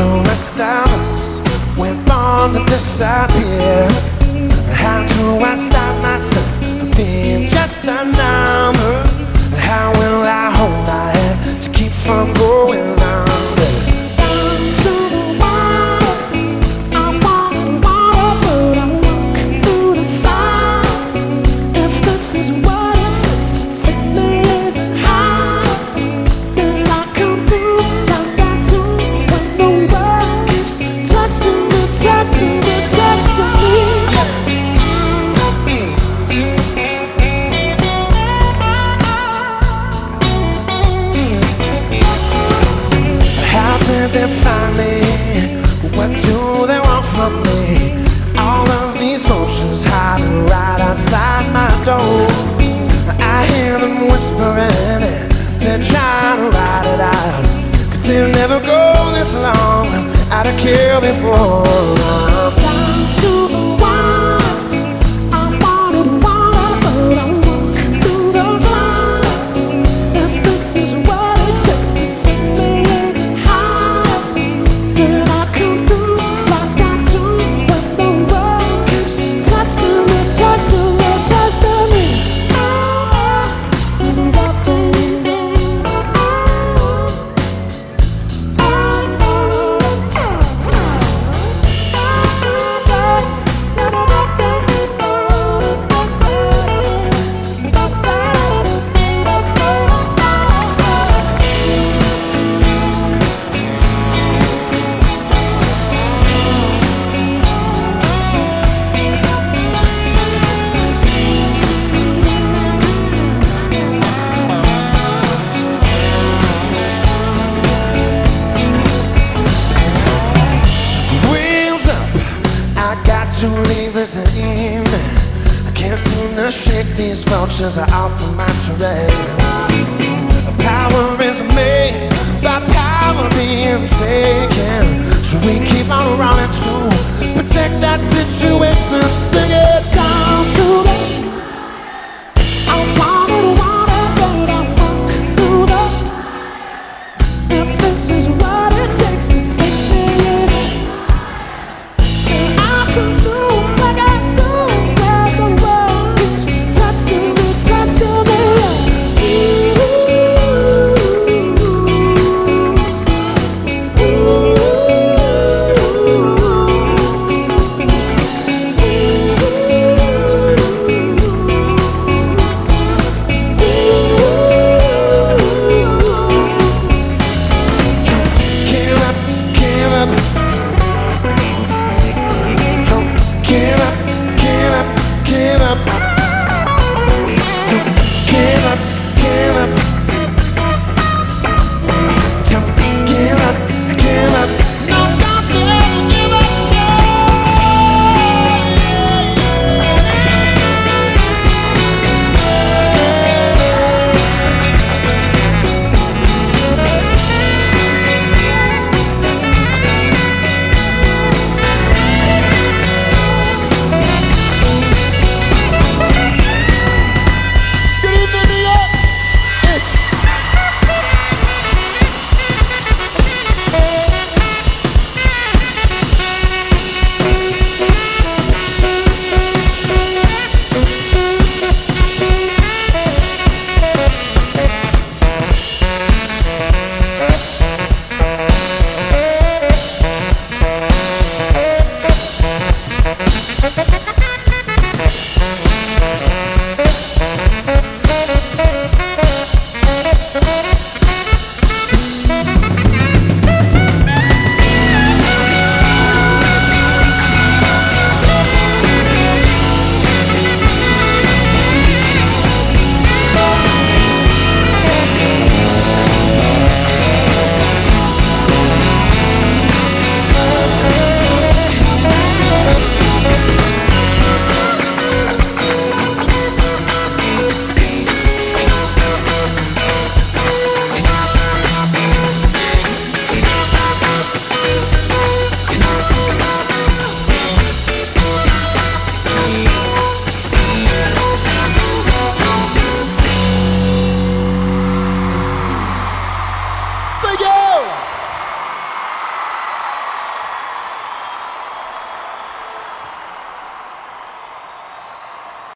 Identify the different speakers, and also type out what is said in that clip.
Speaker 1: The rest of us, we're born to disappear How do I stop myself from being just a number? they find me? What do they want from me? All of these vultures hiding right outside my door. I hear them whispering, they're trying to ride it out. Cause they'll never go this long, I'd have before. gasoline. I can't seem to shake these vultures out from my terrain. Power is made by power being taken. So we keep on running to protect that situation.